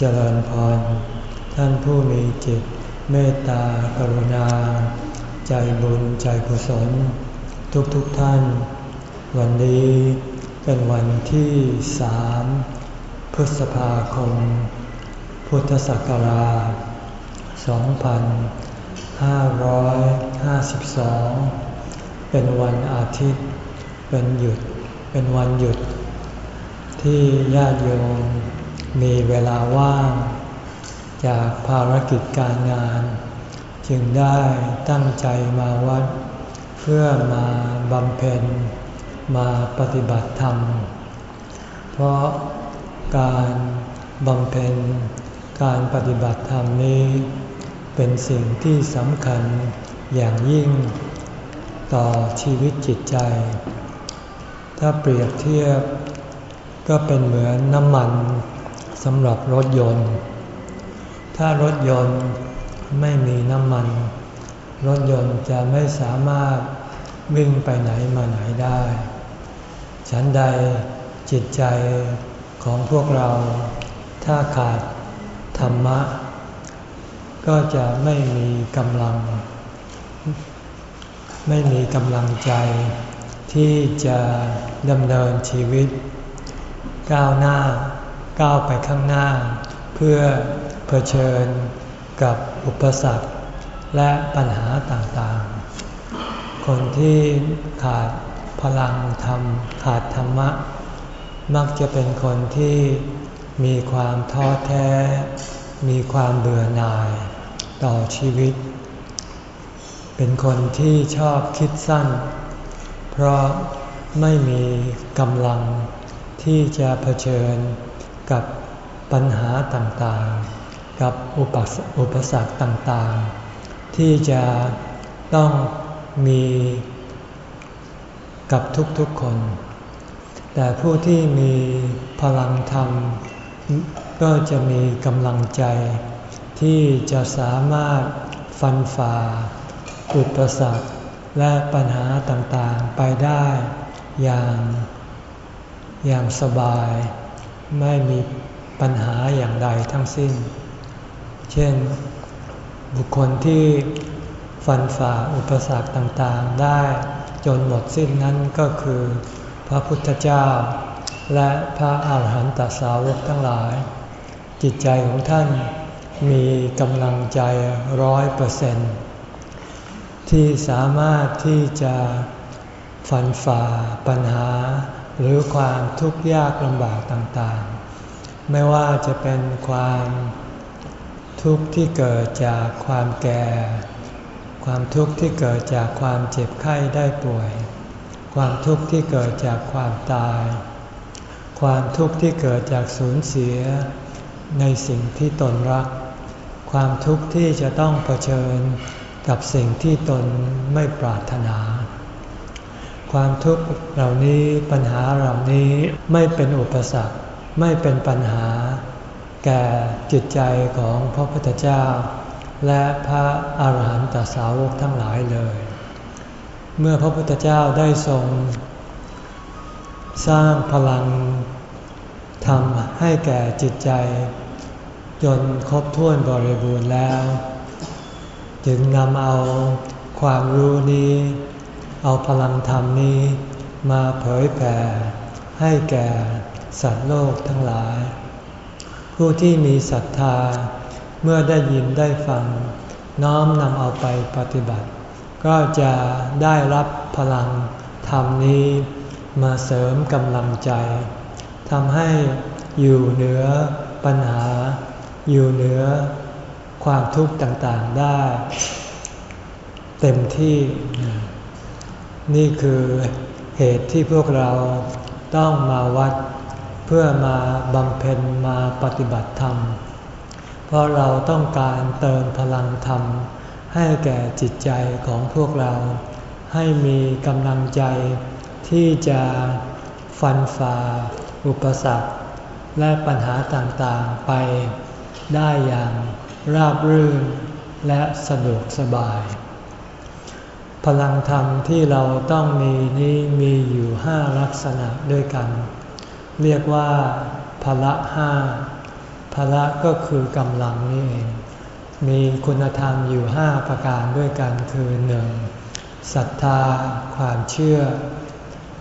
เจริญพร ท่านผู้มีจิตเมตตากรุณา ใจบุญใจกุศล ทุกทุกท่าน วันนี้เป็นวันที่สามพฤษภาคม พุทธศักราช 2552 เป็นวันอาทิตย์ เป็นหยุด เป็นวันหยุด ที่ญาติโยม มีเวลาว่าง จากภารกิจการงาน จึงได้ตั้งใจมาวัด เพื่อมาบำเพ็ญมาปฏิบัติธรรม เพราะการบำเพ็ญการปฏิบัติธรรมนี้ เป็นสิ่งที่สำคัญอย่างยิ่ง ต่อชีวิตจิตใจ ถ้าเปรียบเทียบก็เป็นเหมือนน้ำมัน สำหรับรถยนต์ ถ้ารถยนต์ไม่มีน้ำมัน รถยนต์จะไม่สามารถวิ่งไปไหนมาไหนได้ ฉันใดจิตใจของพวกเราถ้าขาดธรรมะ ก็จะไม่มีกำลัง ไม่มีกำลังใจ ที่จะดำเนินชีวิต ก้าวหน้า ก้าวไปข้างหน้า เพื่อเผชิญกับอุปสรรคและปัญหาต่างๆ คนที่ขาดพลังธรรมขาดธรรมะ มักจะเป็นคนที่มีความท้อแท้ มีความเบื่อหน่ายต่อชีวิต เป็นคนที่ชอบคิดสั้น เพราะไม่มีกำลังที่จะเผชิญ กับปัญหาต่างๆ กับอุปสรรคต่างๆ ที่จะต้องมีกับทุกๆคน แต่ผู้ที่มีพลังธรรม ก็จะมีกำลังใจ ที่จะสามารถฟันฝ่า อุปสรรคและปัญหาต่างๆไปได้อย่างอย่างสบาย ไม่มีปัญหาอย่างใดทั้งสิ้น เช่น บุคคลที่ฟันฝ่าอุปสรรคต่างๆ ได้จนหมดสิ้นนั้นก็คือ พระพุทธเจ้า และพระอาหารหันตสาวกทั้งหลาย จิตใจของท่านมีกำลังใจร้อยเปอร์เซนที่สามารถที่จะฟันฝ่าปัญหา หรือความทุกข์ยากลำบากต่างๆ ไม่ว่าจะเป็นความทุกข์ที่เกิดจากความแก่ ความทุกข์ที่เกิดจากความเจ็บไข้ได้ป่วย ความทุกข์ที่เกิดจากความตาย ความทุกข์ที่เกิดจากสูญเสีย ในสิ่งที่ตนรัก ความทุกข์ที่จะต้องเผชิญกับสิ่งที่ตนไม่ปรารถนา ความทุกข์เหล่านี้ปัญหาเหล่านี้ไม่เป็นอุปสรรค ไม่เป็นปัญหา แก่จิตใจของพระพุทธเจ้า และพระอาหารหันตสาวกทั้งหลายเลย เมื่อพระพุทธเจ้าได้ทรง สร้างพลังทำให้แก่จิตใจ จนครบถ้วนบริบูรณ์แล้ว จึงนำเอาความรู้นี้ เอาพลังธรรมนี้มาเผยแผ่ ให้แก่สัตว์โลกทั้งหลาย ผู้ที่มีศรัทธาเมื่อได้ยินได้ฟัง น้อมนำเอาไปปฏิบัติ ก็จะได้รับพลังธรรมนี้ มาเสริมกำลังใจทำให้อยู่เหนือปัญหา อยู่เหนือความทุกข์ต่างๆได้ เต็มที่ นี่คือเหตุที่พวกเราต้องมาวัด เพื่อมาบำเพ็ญมาปฏิบัติธรรม เพราะเราต้องการเติมพลังธรรม ให้แก่จิตใจของพวกเรา ให้มีกำลังใจที่จะฟันฝ่าอุปสรรค และปัญหาต่างๆไปได้อย่างราบรื่นและสะดวกสบาย พลังธรรมที่เราต้องมีนี้มีอยู่ห้าลักษณะด้วยกัน เรียกว่าพละห้าพละก็คือกำลังนี่เอง มีคุณธรรมอยู่ห้าประการด้วยกันคือหนึ่งศรัทธา ความเชื่อ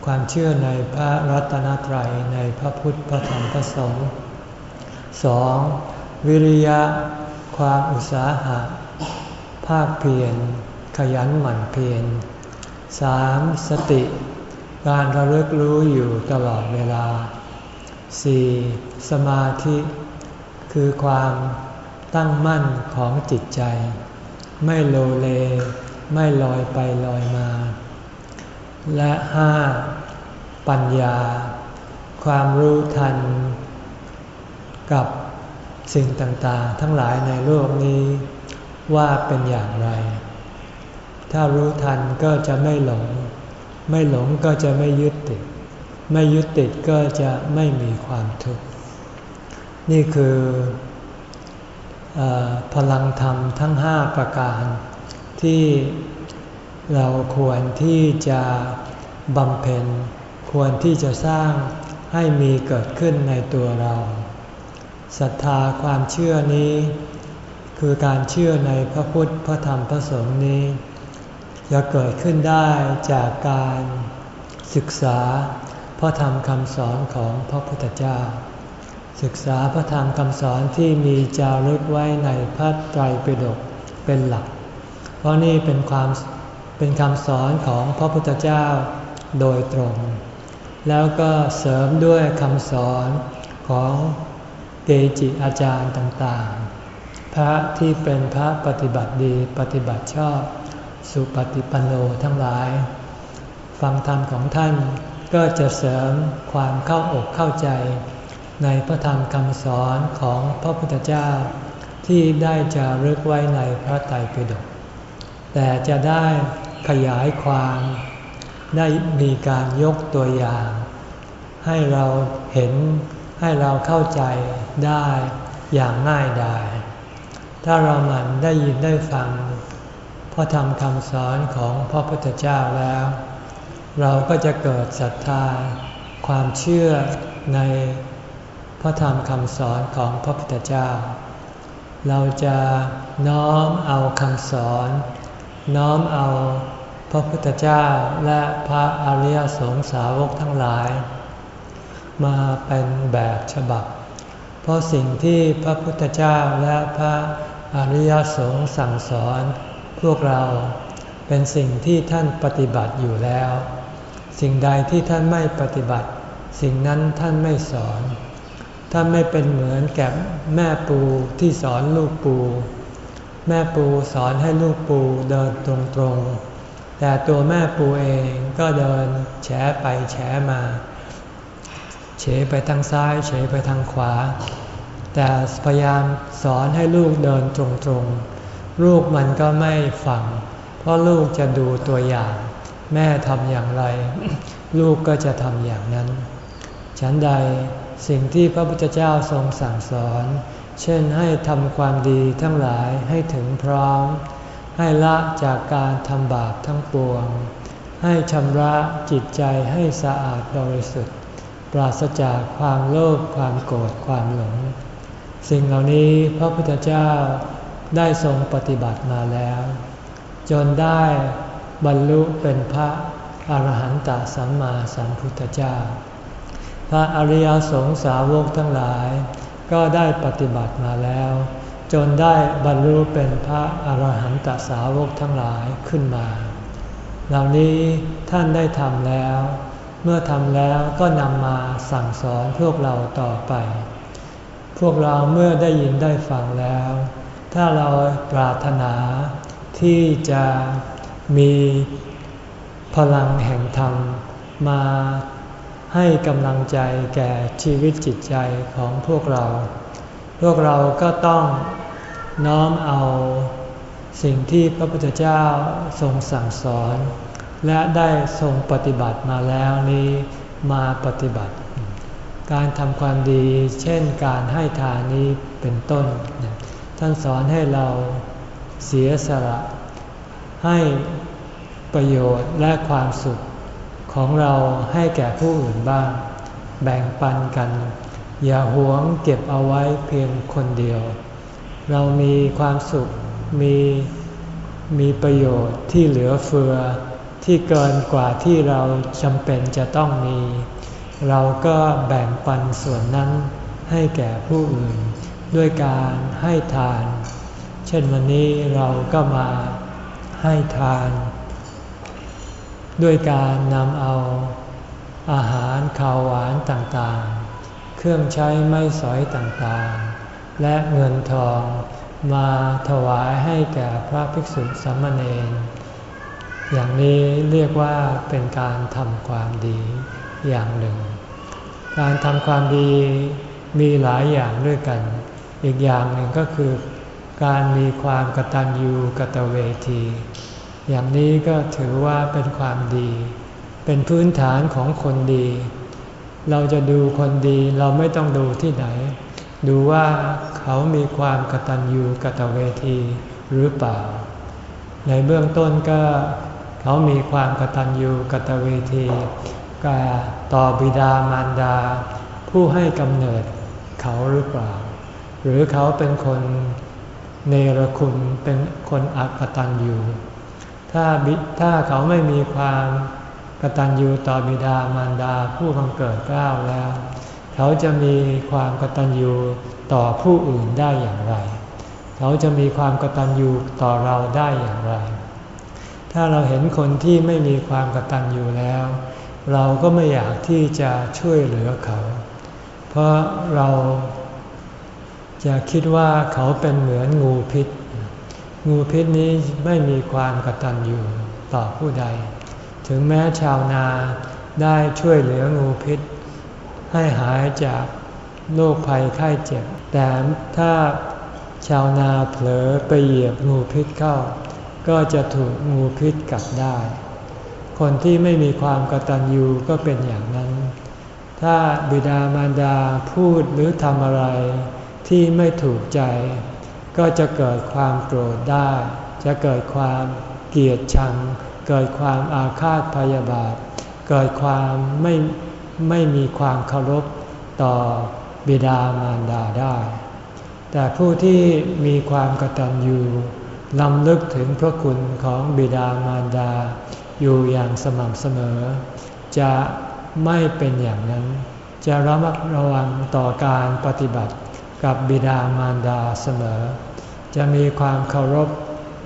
ความเชื่อในพระรัตนตรัยในพระพุทธพระธรรมพระสงฆ์สองวิริยะ ความอุตสาหะ ภาคเพียร ขยันหมั่นเพียรสามสติ การระลึกรู้อยู่ตลอดเวลาสี่สมาธิ คือความตั้งมั่นของจิตใจ ไม่โลเลไม่ลอยไปลอยมา และห้าปัญญา ความรู้ทัน กับสิ่งต่างๆ ทั้งหลายในโลกนี้ว่าเป็นอย่างไร ถ้ารู้ทันก็จะไม่หลง ไม่หลงก็จะไม่ยึดติด ไม่ยึดติดก็จะไม่มีความทุกข์ นี่คืออพลังธรรมทั้งห้าประการ ที่เราควรที่จะบำเพ็ญ ควรที่จะสร้างให้มีเกิดขึ้นในตัวเราศรัทธาความเชื่อนี้ คือการเชื่อในพระพุทธพระธรรมพระสงฆ์นี้ จะเกิดขึ้นได้จากการศึกษาพระธรรมคำสอนของพระพุทธเจ้า ศึกษาพระธรรมคำสอนที่มีจารึกไว้ในพระไตรปิฎกเป็นหลัก เพราะนี่เป็นความเป็นคำสอนของพระพุทธเจ้าโดยตรง แล้วก็เสริมด้วยคำสอนของเกจิอาจารย์ต่างๆ พระที่เป็นพระปฏิบัติดีปฏิบัติชอบ สุปฏิปันโนทั้งหลาย ฟังธรรมของท่านก็จะเสริมความเข้าอกเข้าใจ ในพระธรรมคำสอนของพระพุทธเจ้า ที่ได้จารึกไว้ในพระไตรปิฎกแต่จะได้ขยายความ ได้มีการยกตัวอย่าง ให้เราเห็นให้เราเข้าใจได้อย่างง่ายดาย ถ้าเราหมั่นได้ยินได้ฟัง พระธรรมคำสอนของพระพุทธเจ้าแล้ว เราก็จะเกิดศรัทธา ความเชื่อในพระธรรมคำสอนของพระพุทธเจ้า เราจะน้อมเอาคำสอน น้อมเอาพระพุทธเจ้าและพระอริยสงสาวกทั้งหลาย มาเป็นแบบฉบับ เพราะสิ่งที่พระพุทธเจ้าและพระอริยสงฆ์สั่งสอน พวกเราเป็นสิ่งที่ท่านปฏิบัติอยู่แล้ว สิ่งใดที่ท่านไม่ปฏิบัติ สิ่งนั้นท่านไม่สอน ท่านไม่เป็นเหมือนแก่แม่ปูที่สอนลูกปู แม่ปูสอนให้ลูกปูเดินตรงๆ แต่ตัวแม่ปูเองก็เดินแฉไปแฉมา เฉไปทางซ้าย เฉไปทางขวา แต่พยายามสอนให้ลูกเดินตรงๆ ลูกมันก็ไม่ฟัง เพราะลูกจะดูตัวอย่าง แม่ทำอย่างไร ลูกก็จะทำอย่างนั้น ฉันใดสิ่งที่พระพุทธเจ้าทรงสั่งสอน เช่นให้ทำความดีทั้งหลายให้ถึงพร้อม ให้ละจากการทำบาปทั้งปวง ให้ชำระจิตใจให้สะอาดบริสุทธิ์ ปราศจากความโลภความโกรธความหลง สิ่งเหล่านี้พระพุทธเจ้า ได้ทรงปฏิบัติมาแล้ว จนได้บรรลุเป็นพระอรหันตสัมมาสัมพุทธเจ้า พระอริยสงสาวกทั้งหลาย ก็ได้ปฏิบัติมาแล้ว จนได้บรรลุเป็นพระอรหันตสาวกทั้งหลายขึ้นมา เหล่านี้ท่านได้ทำแล้ว เมื่อทำแล้วก็นำมาสั่งสอนพวกเราต่อไป พวกเราเมื่อได้ยินได้ฟังแล้ว ถ้าเราปรารถนาที่จะมีพลังแห่งธรรมมาให้กำลังใจแก่ชีวิตจิตใจของพวกเรา พวกเราก็ต้องน้อมเอาสิ่งที่พระพุทธเจ้าทรงสั่งสอน และได้ทรงปฏิบัติมาแล้วนี้มาปฏิบัติ การทำความดีเช่นการให้ทานนี้เป็นต้น ท่านสอนให้เราเสียสละ ให้ประโยชน์และความสุขของเราให้แก่ผู้อื่นบ้าง แบ่งปันกัน อย่าหวงเก็บเอาไว้เพียงคนเดียว เรามีความสุขมีมีประโยชน์ที่เหลือเฟือ ที่เกินกว่าที่เราจำเป็นจะต้องมี เราก็แบ่งปันส่วนนั้นให้แก่ผู้อื่น ด้วยการให้ทาน เช่นวันนี้เราก็มาให้ทาน ด้วยการนำเอาอาหารข้าวหวานต่างๆ เครื่องใช้ไม่สอยต่างๆ และเงินทองมาถวายให้แก่พระภิกษุสามเณรอย่างนี้เรียกว่าเป็นการทำความดีอย่างหนึ่ง การทำความดีมีหลายอย่างด้วยกัน อีกอย่างหนึ่งก็คือ การมีความกตัญญูกตเวที อย่างนี้ก็ถือว่าเป็นความดี เป็นพื้นฐานของคนดี เราจะดูคนดีเราไม่ต้องดูที่ไหน ดูว่าเขามีความกตัญญูกตเวทีหรือเปล่า ในเบื้องต้นก็เขามีความกตัญญูกตเวทีกาต่อบิดามารดา ผู้ให้กำเนิดเขาหรือเปล่า หรือเขาเป็นคนเนรคุณเป็นคนอักตัญญูถ้าถ้าเขาไม่มีความกตัญญูต่อบิดามารดาผู้บังเกิดกล้าวแล้ว เขาจะมีความกตัญญูต่อผู้อื่นได้อย่างไร เขาจะมีความกตัญญูต่อเราได้อย่างไร ถ้าเราเห็นคนที่ไม่มีความกตัญญูแล้ว เราก็ไม่อยากที่จะช่วยเหลือเขา เพราะเรา จะคิดว่าเขาเป็นเหมือนงูพิษ งูพิษนี้ไม่มีความกตัญญูต่อผู้ใด ถึงแม้ชาวนาได้ช่วยเหลืองูพิษ ให้หายจากโรคภัยไข้เจ็บ แต่ถ้าชาวนาเผลอไปเหยียบงูพิษเข้า ก็จะถูกงูพิษกัดได้ คนที่ไม่มีความกตัญญูก็เป็นอย่างนั้น ถ้าบิดามารดาพูดหรือทำอะไร ที่ไม่ถูกใจ ก็จะเกิดความโกรธได้ จะเกิดความเกลียดชัง เกิดความอาฆาตพยาบาท เกิดความไม่ไม่มีความเคารพต่อบิดามารดาได้ แต่ผู้ที่มีความกตัญญูลำลึกถึงพระคุณของบิดามารดา อยู่อย่างสม่ำเสมอ จะไม่เป็นอย่างนั้น จะระมัดระวังต่อการปฏิบัติ กับบิดามารดาเสมอ จะมีความเคารพ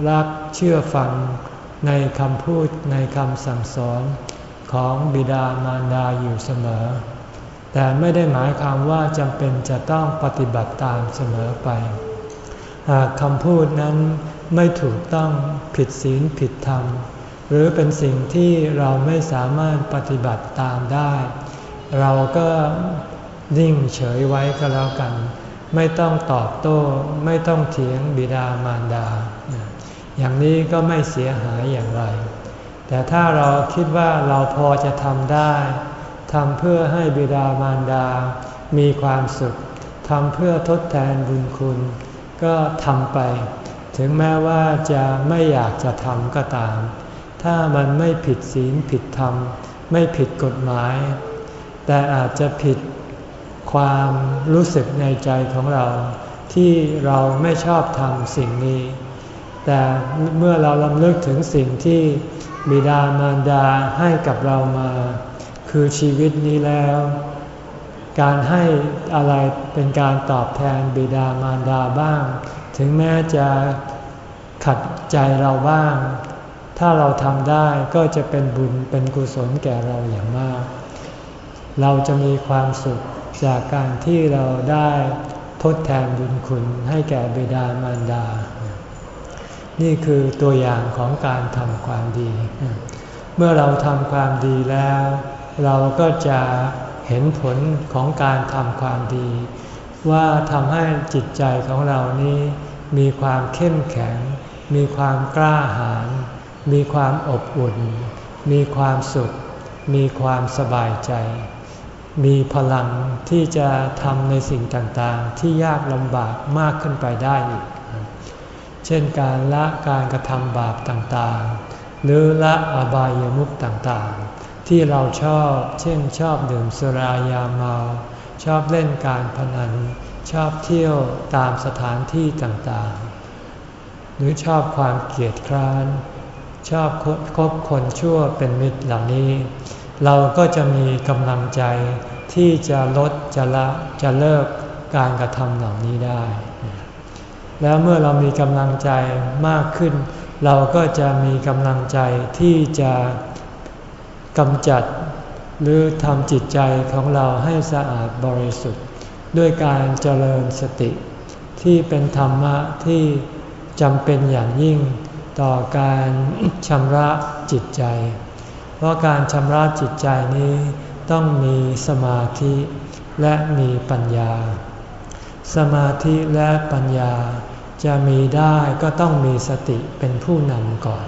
รักเชื่อฟังในคำพูดในคำสั่งสอนของบิดามารดาอยู่เสมอ แต่ไม่ได้หมายความว่าจำเป็นจะต้องปฏิบัติตามเสมอไป หากคำพูดนั้นไม่ถูกต้องผิดศีลผิดธรรม หรือเป็นสิ่งที่เราไม่สามารถปฏิบัติตามได้ เราก็นิ่งเฉยไว้ก็แล้วกัน ไม่ต้องตอบโต้ ไม่ต้องเถียงบิดามารดา อย่างนี้ก็ไม่เสียหายอย่างไร แต่ถ้าเราคิดว่าเราพอจะทำได้ทำเพื่อให้บิดามารดา มีความสุขทำเพื่อทดแทนบุญคุณ ก็ทำไป ถึงแม้ว่าจะไม่อยากจะทำก็ตาม ถ้ามันไม่ผิดศีลผิดธรรม ไม่ผิดกฎหมาย แต่อาจจะผิด ความรู้สึกในใจของเรา ที่เราไม่ชอบทำสิ่งนี้ แต่เมื่อเราลำลึกถึงสิ่งที่บิดามารดาให้กับเรามา คือชีวิตนี้แล้ว การให้อะไรเป็นการตอบแทนบิดามารดาบ้าง ถึงแม้จะขัดใจเราบ้าง ถ้าเราทำได้ก็จะเป็นบุญเป็นกุศลแก่เราอย่างมาก เราจะมีความสุข จากการที่เราได้ทดแทนบุญคุณให้แก่บิดามารดา นี่คือตัวอย่างของการทำความดี เมื่อเราทำความดีแล้ว เราก็จะเห็นผลของการทำความดี ว่าทำให้จิตใจของเรานี้มีความเข้มแข็ง มีความกล้าหาญมีความอบอุ่น มีความสุข มีความสบายใจ มีพลังที่จะทำในสิ่งต่างๆ ที่ยากลำบากมากขึ้นไปได้อีก เช่นการละการกระทำบาปต่างๆ หรือละอบายามุขต่างๆ ที่เราชอบ เช่นชอบดื่มสุรายาเมา ชอบเล่นการพนัน ชอบเที่ยวตามสถานที่ต่างๆ หรือชอบความเกลียดคร้าน ชอบคบคนชั่วเป็นมิตรเหล่านี้ เราก็จะมีกำลังใจที่จะลดจะละจะเลิกการกระทำเหล่านี้ได้ แล้วเมื่อเรามีกำลังใจมากขึ้น เราก็จะมีกำลังใจที่จะกำจัดหรือทำจิตใจของเราให้สะอาดบริสุทธิ์ ด้วยการเจริญสติ ที่เป็นธรรมะที่จำเป็นอย่างยิ่งต่อการชำระจิตใจ เพราะการชำระจิตใจนี้ต้องมีสมาธิและมีปัญญา สมาธิและปัญญาจะมีได้ก็ต้องมีสติเป็นผู้นำก่อน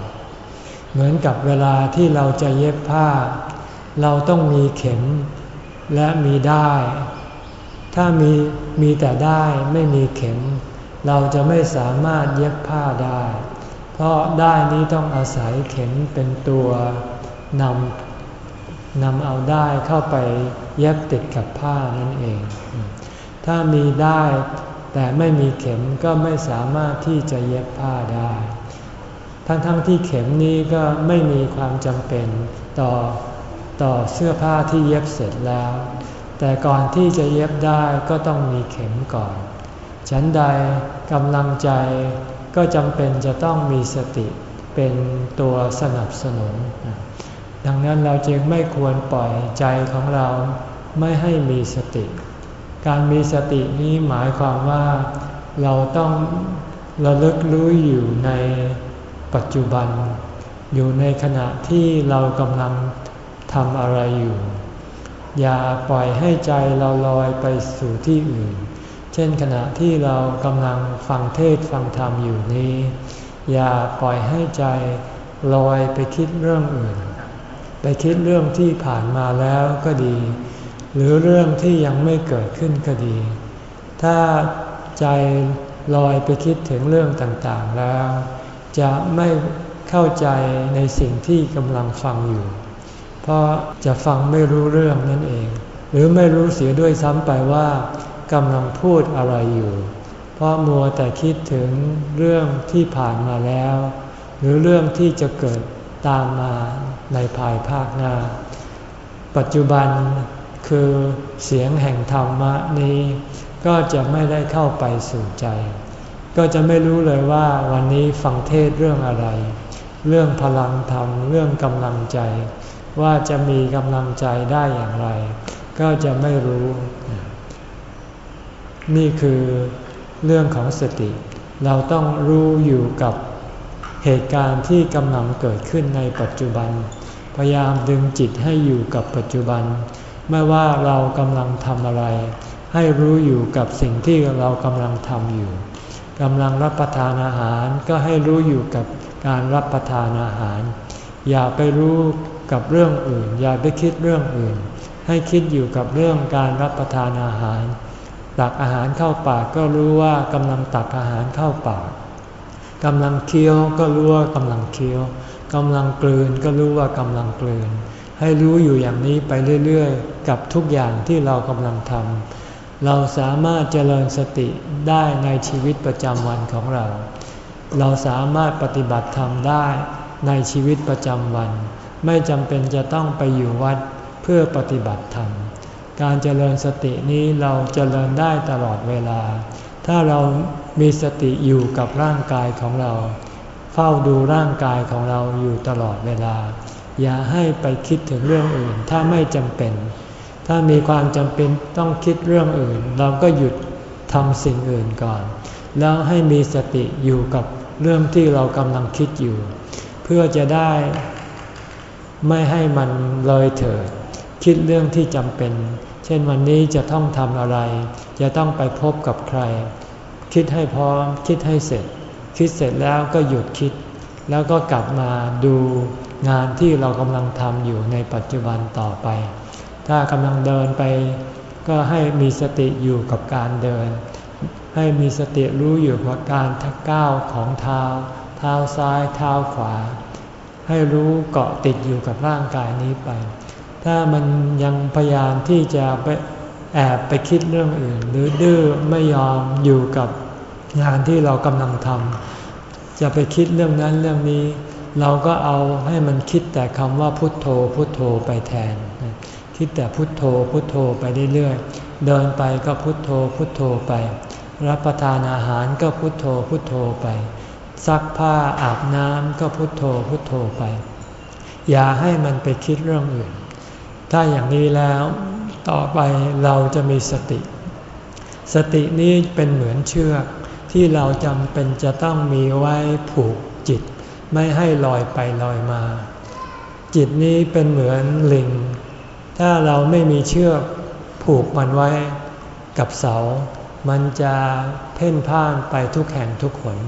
เหมือนกับเวลาที่เราจะเย็บผ้า เราต้องมีเข็มและมีได้ ถ้ามีมีแต่ได้ไม่มีเข็ม เราจะไม่สามารถเย็บผ้าได้ เพราะได้นี้ต้องอาศัยเข็มเป็นตัว นำนำเอาได้เข้าไปเย็บติดกับผ้านั่นเอง ถ้ามีได้แต่ไม่มีเข็มก็ไม่สามารถที่จะเย็บผ้าได้ ทั้งๆทที่เข็มนี้ก็ไม่มีความจำเป็นต่อต่อเสื้อผ้าที่เย็บเสร็จแล้ว แต่ก่อนที่จะเย็บได้ก็ต้องมีเข็มก่อน ฉันใดกำลังใจก็จำเป็นจะต้องมีสติเป็นตัวสนับสนุน ดังนั้นเราจึงไม่ควรปล่อยใจของเราไม่ให้มีสติ การมีสตินี้หมายความว่าเราต้องระลึกรู้อยู่ในปัจจุบัน อยู่ในขณะที่เรากำลังทำอะไรอยู่ อย่าปล่อยให้ใจเราลอยไปสู่ที่อื่น เช่นขณะที่เรากำลังฟังเทศฟังธรรมอยู่นี้ อย่าปล่อยให้ใจลอยไปคิดเรื่องอื่น ไปคิดเรื่องที่ผ่านมาแล้วก็ดี หรือเรื่องที่ยังไม่เกิดขึ้นก็ดี ถ้าใจลอยไปคิดถึงเรื่องต่างๆแล้ว จะไม่เข้าใจในสิ่งที่กำลังฟังอยู่ เพราะจะฟังไม่รู้เรื่องนั่นเอง หรือไม่รู้เสียด้วยซ้ำไปว่ากำลังพูดอะไรอยู่ เพราะมัวแต่คิดถึงเรื่องที่ผ่านมาแล้ว หรือเรื่องที่จะเกิด ตามมาในภายภาคหน้า ปัจจุบันคือเสียงแห่งธรรมะนี้ ก็จะไม่ได้เข้าไปสู่ใจ ก็จะไม่รู้เลยว่าวันนี้ฟังเทศเรื่องอะไร เรื่องพลังธรรม เรื่องกำลังใจ ว่าจะมีกำลังใจได้อย่างไร ก็จะไม่รู้ นี่คือเรื่องของสติ เราต้องรู้อยู่กับ เหตุการณ์ที่กำลังเกิดขึ้นในปัจจุบัน พยายามดึงจิตให้อยู่กับปัจจุบัน ไม่ว่าเรากำลังทำอะไร ให้รู้อยู่กับสิ่งที่เรากำลังทำอยู่กำลังรับประทานอาหารก็ให้รู้อยู่กับการรับประทานอาหาร อย่าไปรู้กับเรื่องอื่น อย่าไปคิดเรื่องอื่น ให้คิดอยู่กับเรื่องการรับประทานอาหาร ตักอาหารเข้าปากก็รู้ว่ากำลังตักอาหารเข้าปาก กำลังเคี้ยวก็รู้ว่ากำลังเคี้ยวกำลังกลืนก็รู้ว่ากำลังกลืน ให้รู้อยู่อย่างนี้ไปเรื่อยๆ กับทุกอย่างที่เรากำลังทำเราสามารถเจริญสติได้ในชีวิตประจำวันของเรา เราสามารถปฏิบัติธรรมได้ในชีวิตประจำวัน ไม่จำเป็นจะต้องไปอยู่วัดเพื่อปฏิบัติธรรม การเจริญสตินี้เราเจริญได้ตลอดเวลา ถ้าเรามีสติอยู่กับร่างกายของเรา เฝ้าดูร่างกายของเราอยู่ตลอดเวลา อย่าให้ไปคิดถึงเรื่องอื่น ถ้าไม่จำเป็น ถ้ามีความจำเป็นต้องคิดเรื่องอื่น เราก็หยุดทำสิ่งอื่นก่อน แล้วให้มีสติอยู่กับเรื่องที่เรากำลังคิดอยู่ เพื่อจะได้ไม่ให้มันเลยเถิด คิดเรื่องที่จำเป็น เช่นวันนี้จะต้องทำอะไร จะต้องไปพบกับใคร คิดให้พร้อม คิดให้เสร็จ คิดเสร็จแล้วก็หยุดคิด แล้วก็กลับมาดูงานที่เรากำลังทำอยู่ในปัจจุบันต่อไป ถ้ากำลังเดินไป ก็ให้มีสติอยู่กับการเดิน ให้มีสติรู้อยู่กับการทักก้าวของเท้า เท้าซ้าย เท้าขวา ให้รู้เกาะติดอยู่กับร่างกายนี้ไป ถ้ามันยังพยายามที่จะไปแอบไปคิดเรื่องอื่น หรือดื้อไม่ยอมอยู่กับงานที่เรากำลังทำจะไปคิดเรื่องนั้นเรื่องนี้ เราก็เอาให้มันคิดแต่คำว่าพุทโธพุทโธไปแทน คิดแต่พุทโธพุทโธไปเรื่อยๆเดินไปก็พุทโธพุทโธไป รับประทานอาหารก็พุทโธพุทโธไป ซักผ้าอาบน้ำก็พุทโธพุทโธไป อย่าให้มันไปคิดเรื่องอื่น ถ้าอย่างนี้แล้วต่อไปเราจะมีสติ สตินี้เป็นเหมือนเชือก ที่เราจำเป็นจะต้องมีไว้ผูกจิต ไม่ให้ลอยไปลอยมา จิตนี้เป็นเหมือนลิง ถ้าเราไม่มีเชือกผูกมันไว้กับเสา มันจะเพ่นพ่านไปทุกแห่งทุกขน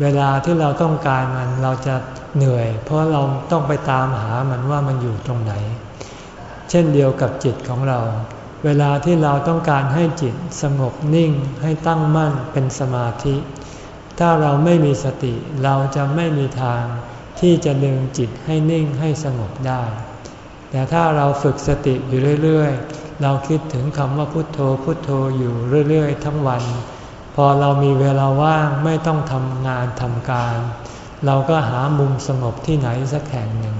เวลาที่เราต้องการมันเราจะเหนื่อย เพราะเราต้องไปตามหามันว่ามันอยู่ตรงไหน เช่นเดียวกับจิตของเรา เวลาที่เราต้องการให้จิตสงบนิ่งให้ตั้งมั่นเป็นสมาธิ ถ้าเราไม่มีสติเราจะไม่มีทางที่จะดึงจิตให้นิ่งให้สงบได้ แต่ถ้าเราฝึกสติอยู่เรื่อยๆ เราคิดถึงคำว่าพุทโธพุทโธอยู่เรื่อยๆ ทั้งวัน พอเรามีเวลาว่างไม่ต้องทำงานทำการ เราก็หามุมสงบที่ไหนสักแห่งหนึ่ง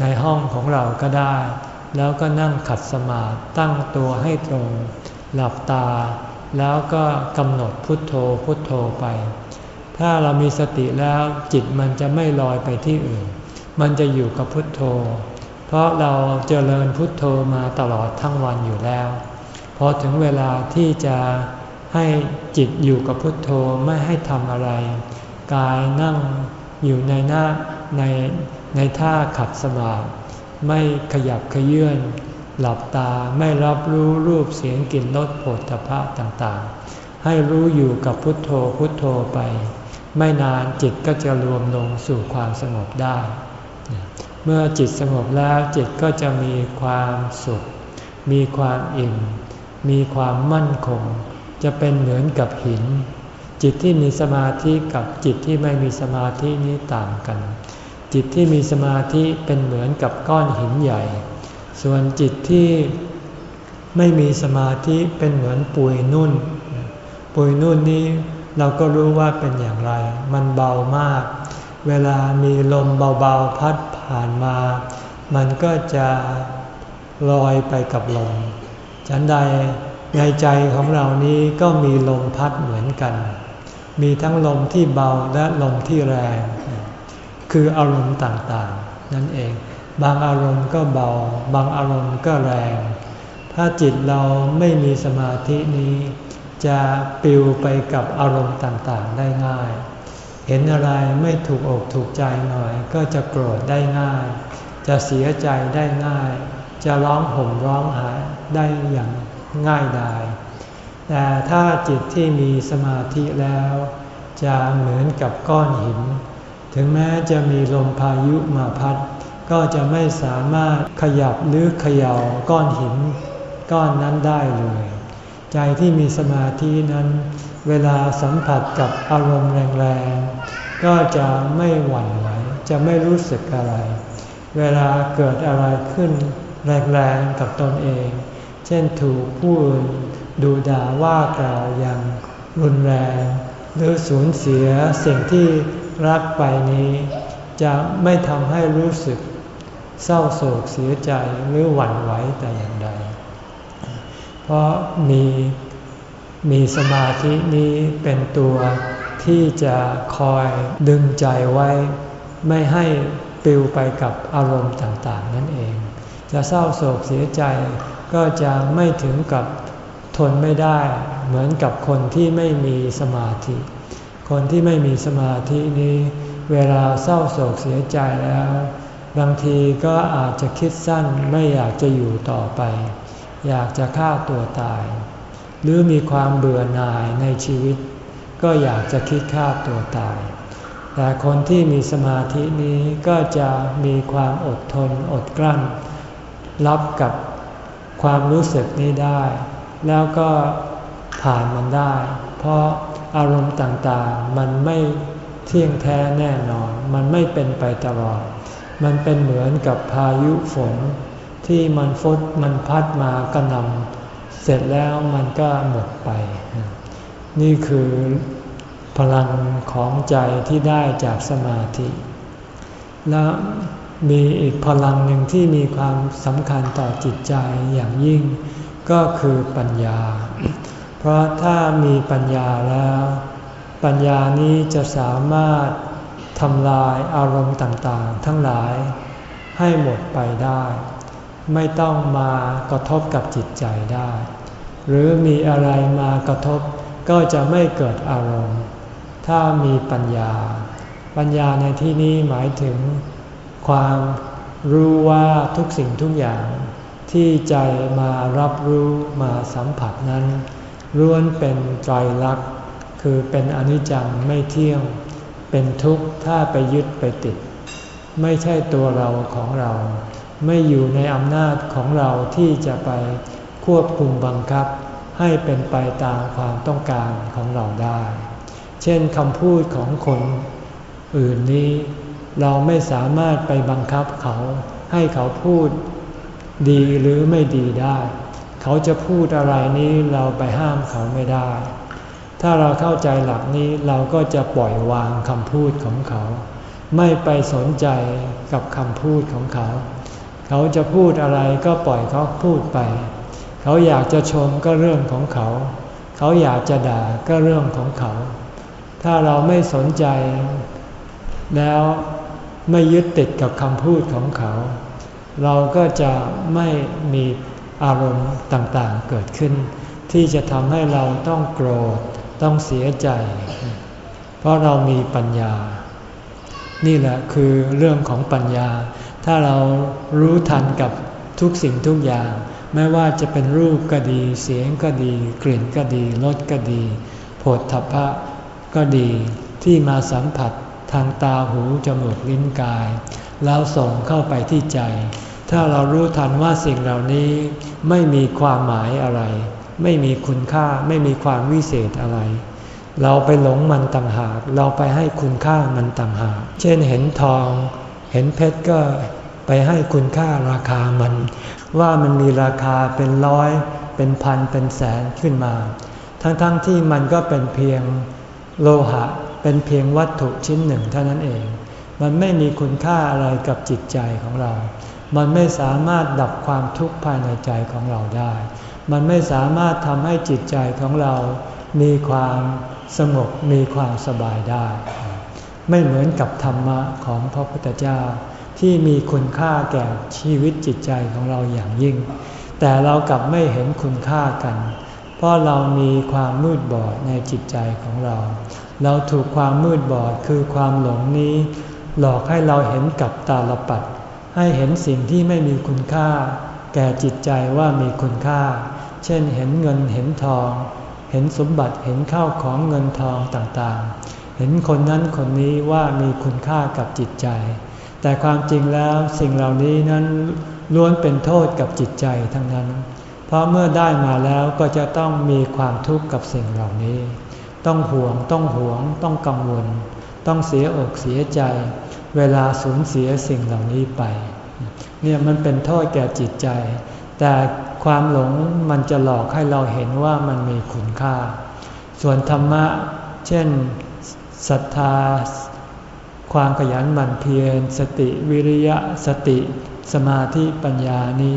ในห้องของเราก็ได้ แล้วก็นั่งขัดสมาธิตั้งตัวให้ตรง หลับตา แล้วก็กำหนดพุทโธพุทโธไป ถ้าเรามีสติแล้วจิตมันจะไม่ลอยไปที่อื่น มันจะอยู่กับพุทโธ เพราะเราเจริญพุทโธมาตลอดทั้งวันอยู่แล้วพอถึงเวลาที่จะให้จิตอยู่กับพุทโธไม่ให้ทำอะไร กายนั่งอยู่ในหน้าในในท่าขัดสมาธิ ไม่ขยับขยื่นหลับตาไม่รับรู้รูปเสียงกลิ่นรสโผฏฐพะต่างๆ ให้รู้อยู่กับพุทโธพุทโธไป ไม่นานจิตก็จะรวมลงสู่ความสงบได้ เมื่อจิตสงบแล้วจิตก็จะมีความสุข มีความอิ่ม มีความมั่นคง จะเป็นเหมือนกับหิน จิตที่มีสมาธิกับจิตที่ไม่มีสมาธินี้ต่างกัน จิตที่มีสมาธิเป็นเหมือนกับก้อนหินใหญ่ ส่วนจิตที่ไม่มีสมาธิเป็นเหมือนปุยนุ่น ปุยนุ่นนี้เราก็รู้ว่าเป็นอย่างไร มันเบามาก เวลามีลมเบาๆพัดผ่านมา มันก็จะลอยไปกับลม ฉันใดในใจของเรานี้ก็มีลมพัดเหมือนกัน มีทั้งลมที่เบาและลมที่แรง คืออารมณ์ต่างๆ นั่นเอง บางอารมณ์ก็เบา บางอารมณ์ก็แรง ถ้าจิตเราไม่มีสมาธินี้ จะปิวไปกับอารมณ์ต่างๆ ได้ง่าย เห็นอะไรไม่ถูกอกถูกใจหน่อย ก็จะโกรธได้ง่าย จะเสียใจได้ง่าย จะร้องห่มร้องไห้ได้อย่างง่ายดายแต่ถ้าจิตที่มีสมาธิแล้ว จะเหมือนกับก้อนหิน ถึงแม้จะมีลมพายุมาพัด ก็จะไม่สามารถขยับหรือเขย่าก้อนหินก้อนนั้นได้เลย ใจที่มีสมาธินั้น เวลาสัมผัสกับอารมณ์แรงๆ ก็จะไม่หวั่นไหว จะไม่รู้สึกอะไร เวลาเกิดอะไรขึ้นแรงๆกับตนเอง เช่นถูกผู้อื่นดูด่าว่ากล่าวอย่างรุนแรง หรือสูญเสียสิ่งที่รักไปนี้ จะไม่ทำให้รู้สึกเศร้าโศกเสียใจหรือหวั่นไหวแต่อย่างใด เพราะมีมีสมาธินี้เป็นตัวที่จะคอยดึงใจไว้ ไม่ให้ปิวไปกับอารมณ์ต่างๆ นั่นเอง จะเศร้าโศกเสียใจก็จะไม่ถึงกับทนไม่ได้ เหมือนกับคนที่ไม่มีสมาธิ คนที่ไม่มีสมาธินี้ เวลาเศร้าโศกเสียใจแล้ว บางทีก็อาจจะคิดสั้นไม่อยากจะอยู่ต่อไป อยากจะฆ่าตัวตาย หรือมีความเบื่อหน่ายในชีวิต ก็อยากจะคิดฆ่าตัวตาย แต่คนที่มีสมาธินี้ก็จะมีความอดทนอดกลั้น รับกับความรู้สึกนี้ได้ แล้วก็ ผ่านมันได้ เพราะอารมณ์ต่างๆ มันไม่เที่ยงแท้แน่นอน มันไม่เป็นไปตลอด มันเป็นเหมือนกับพายุฝน ที่มันฟดมันพัดมากระนำเสร็จแล้วมันก็หมดไป นี่คือพลังของใจที่ได้จากสมาธิ และมีอีกพลังหนึ่งที่มีความสำคัญต่อจิตใจอย่างยิ่ง ก็คือปัญญา เพราะถ้ามีปัญญาแล้ว ปัญญานี้จะสามารถทำลายอารมณ์ต่างๆ ทั้งหลายให้หมดไปได้ ไม่ต้องมากระทบกับจิตใจได้ หรือมีอะไรมากระทบก็จะไม่เกิดอารมณ์ ถ้ามีปัญญา ปัญญาในที่นี้หมายถึง ความรู้ว่าทุกสิ่งทุกอย่างที่ใจมารับรู้มาสัมผัสนั้น ล้วนเป็นไตรลักษณ์คือเป็นอนิจจังไม่เที่ยง เป็นทุกข์ถ้าไปยึดไปติด ไม่ใช่ตัวเราของเรา ไม่อยู่ในอำนาจของเราที่จะไปควบคุมบังคับ ให้เป็นไปตามความต้องการของเราได้ เช่นคำพูดของคนอื่นนี้ เราไม่สามารถไปบังคับเขาให้เขาพูดดีหรือไม่ดีได้ เขาจะพูดอะไรนี้เราไปห้ามเขาไม่ได้ ถ้าเราเข้าใจหลักนี้เราก็จะปล่อยวางคำพูดของเขา ไม่ไปสนใจกับคำพูดของเขา เขาจะพูดอะไรก็ปล่อยเขาพูดไป เขาอยากจะชมก็เรื่องของเขา เขาอยากจะด่าก็เรื่องของเขา ถ้าเราไม่สนใจ แล้วไม่ยึดติดกับคำพูดของเขา เราก็จะไม่มี อารมณ์ต่างๆเกิดขึ้น ที่จะทำให้เราต้องโกรธ ต้องเสียใจ เพราะเรามีปัญญา นี่แหละคือเรื่องของปัญญา ถ้าเรารู้ทันกับทุกสิ่งทุกอย่าง ไม่ว่าจะเป็นรูปก็ดี เสียงก็ดี กลิ่นก็ดีรสก็ดีโผฏฐัพพะก็ดีที่มาสัมผัสทางตาหูจมูกลิ้นกาย แล้วส่งเข้าไปที่ใจ ถ้าเรารู้ทันว่าสิ่งเหล่านี้ไม่มีความหมายอะไร ไม่มีคุณค่าไม่มีความวิเศษอะไร เราไปหลงมันต่างหาก เราไปให้คุณค่ามันต่างหาก เช่นเห็นทอง เห็นเพชรก็ไปให้คุณค่าราคามัน ว่ามันมีราคาเป็นร้อยเป็นพันเป็นแสนขึ้นมา ทั้งๆทที่มันก็เป็นเพียงโลหะ เป็นเพียงวัตถุชิ้นหนึ่งเท่านั้นเอง มันไม่มีคุณค่าอะไรกับจิตใจของเรา มันไม่สามารถดับความทุกข์ภายในใจของเราได้ มันไม่สามารถทำให้จิตใจของเรามีความสงบมีความสบายได้ ไม่เหมือนกับธรรมะของพระพุทธเจ้า ที่มีคุณค่าแก่ชีวิตจิตใจของเราอย่างยิ่ง แต่เรากลับไม่เห็นคุณค่ากัน เพราะเรามีความมืดบอดในจิตใจของเรา เราถูกความมืดบอดคือความหลงนี้ หลอกให้เราเห็นกับตาลปัด ให้เห็นสิ่งที่ไม่มีคุณค่า แก่จิตใจว่ามีคุณค่า เช่นเห็นเงินเห็นทอง เห็นสมบัติเห็นข้าวของเงินทองต่างๆ เห็นคนนั้นคนนี้ว่ามีคุณค่ากับจิตใจ แต่ความจริงแล้วสิ่งเหล่านี้นั้นล้วนเป็นโทษกับจิตใจทั้งนั้น เพราะเมื่อได้มาแล้วก็จะต้องมีความทุกข์กับสิ่งเหล่านี้ ต้องห่วงต้องหวง ต้องกังวล ต้องเสียอกเสียใจ เวลาสูญเสียสิ่งเหล่านี้ไป เนี่ยมันเป็นโทษแก่จิตใจ แต่ความหลงมันจะหลอกให้เราเห็นว่ามันมีคุณค่า ส่วนธรรมะ เช่นศรัทธา ความขยันหมั่นเพียร สติวิริยะสติสมาธิปัญญานี้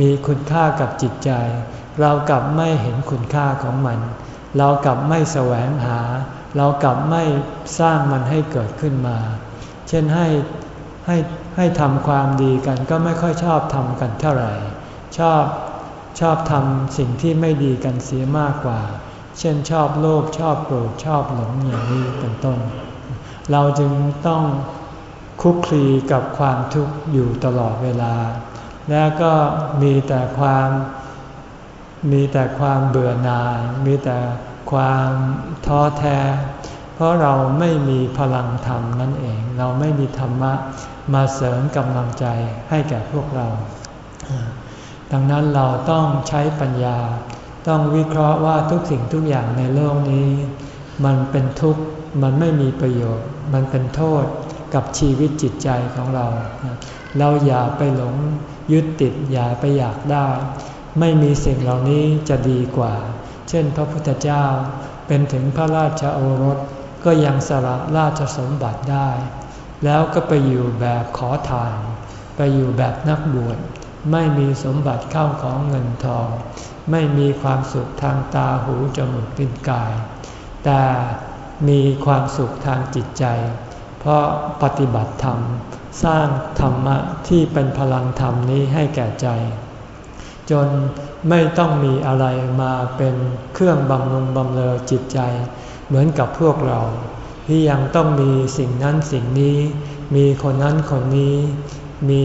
มีคุณค่ากับจิตใจ เรากลับไม่เห็นคุณค่าของมัน เรากลับไม่แสวงหา เรากลับไม่สร้างมันให้เกิดขึ้นมา เช่นให้ให้ให้ทำความดีกันก็ไม่ค่อยชอบทำกันเท่าไหร่ ชอบชอบทำสิ่งที่ไม่ดีกันเสียมากกว่า เช่นชอบโลภชอบโกรธชอบหลงอย่างนี้เป็นต้น เราจึงต้องคุกคลีกับความทุกข์อยู่ตลอดเวลา แล้วก็มีแต่ความมีแต่ความเบื่อหน่าย มีแต่ความท้อแท้ ราะเราไม่มีพลังธรรมนั่นเอง เราไม่มีธรรมะมาเสริมกำลังใจให้แก่พวกเรา ดังนั้นเราต้องใช้ปัญญา ต้องวิเคราะห์ว่าทุกสิ่งทุกอย่างในโลกนี้ มันเป็นทุกข์ มันไม่มีประโยชน์ มันเป็นโทษกับชีวิตจิตใจของเรา เราอย่าไปหลงยึดติดอย่าไปอยากได้ ไม่มีสิ่งเหล่านี้จะดีกว่า เช่นพระพุทธเจ้าเป็นถึงพระราชโอรส ก็ยังสละราชสมบัติได้ แล้วก็ไปอยู่แบบขอทาน ไปอยู่แบบนักบวชไม่มีสมบัติเข้าของเงินทอง ไม่มีความสุขทางตาหูจมูกลิ้นกาย แต่มีความสุขทางจิตใจ เพราะปฏิบัติธรรม สร้างธรรมะที่เป็นพลังธรรมนี้ให้แก่ใจ จนไม่ต้องมีอะไรมาเป็นเครื่องบำรุงบำเรอจิตใจ เหมือนกับพวกเรา ที่ยังต้องมีสิ่งนั้นสิ่งนี้ มีคนนั้นคนนี้ มี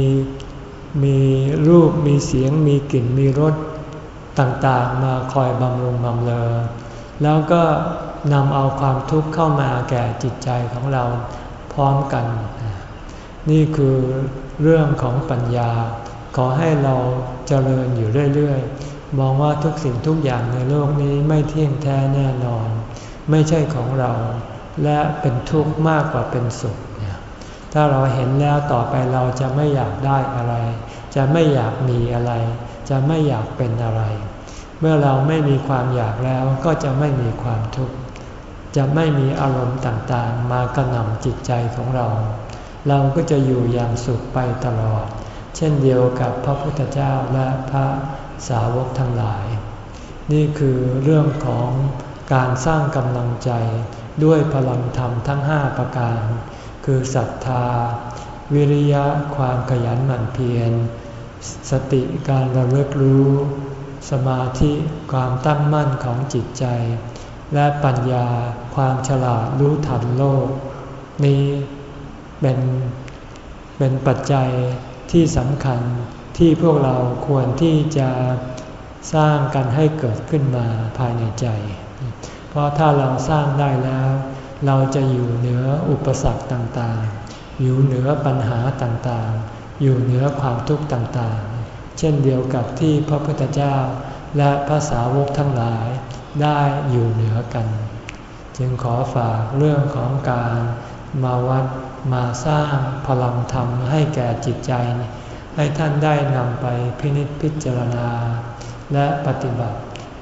มีรูปมีเสียงมีกลิ่นมีรสต่างๆ มาคอยบำรุงบำเรอแล้วก็นำเอาความทุกข์เข้ามาแก่จิตใจของเราพร้อมกัน นี่คือเรื่องของปัญญา ขอให้เราเจริญอยู่เรื่อยๆ มองว่าทุกสิ่งทุกอย่างในโลกนี้ไม่เที่ยงแท้แน่นอน ไม่ใช่ของเรา และเป็นทุกข์มากกว่าเป็นสุขถ้าเราเห็นแล้วต่อไปเราจะไม่อยากได้อะไร จะไม่อยากมีอะไร จะไม่อยากเป็นอะไร เมื่อเราไม่มีความอยากแล้วก็จะไม่มีความทุกข์จะไม่มีอารมณ์ต่างๆ มากระหน่ำจิตใจของเรา เราก็จะอยู่อย่างสุขไปตลอด เช่นเดียวกับพระพุทธเจ้าและพระสาวกทั้งหลาย นี่คือเรื่องของ การสร้างกำลังใจด้วยพลังธรรมทั้งห้าประการ คือศรัทธา วิริยะความขยันหมั่นเพียร สติการระลึกรู้ สมาธิความตั้งมั่นของจิตใจ และปัญญาความฉลาดรู้ทันโลก นี้เป็นเป็นปัจจัยที่สำคัญที่พวกเราควรที่จะสร้างกันให้เกิดขึ้นมาภายในใจ ราะถ้าเราสร้างได้แล้ว เราจะอยู่เหนืออุปสรรคต่างๆ อยู่เหนือปัญหาต่างๆ อยู่เหนือความทุกข์ต่างๆ เช่นเดียวกับที่พระพุทธเจ้าและพระสาวกทั้งหลายได้อยู่เหนือกัน จึงขอฝากเรื่องของการมาวัดมาสร้างพลังธรรมให้แก่จิตใจ ให้ท่านได้นำไปพินิจพิจารณา และปฏิบัติ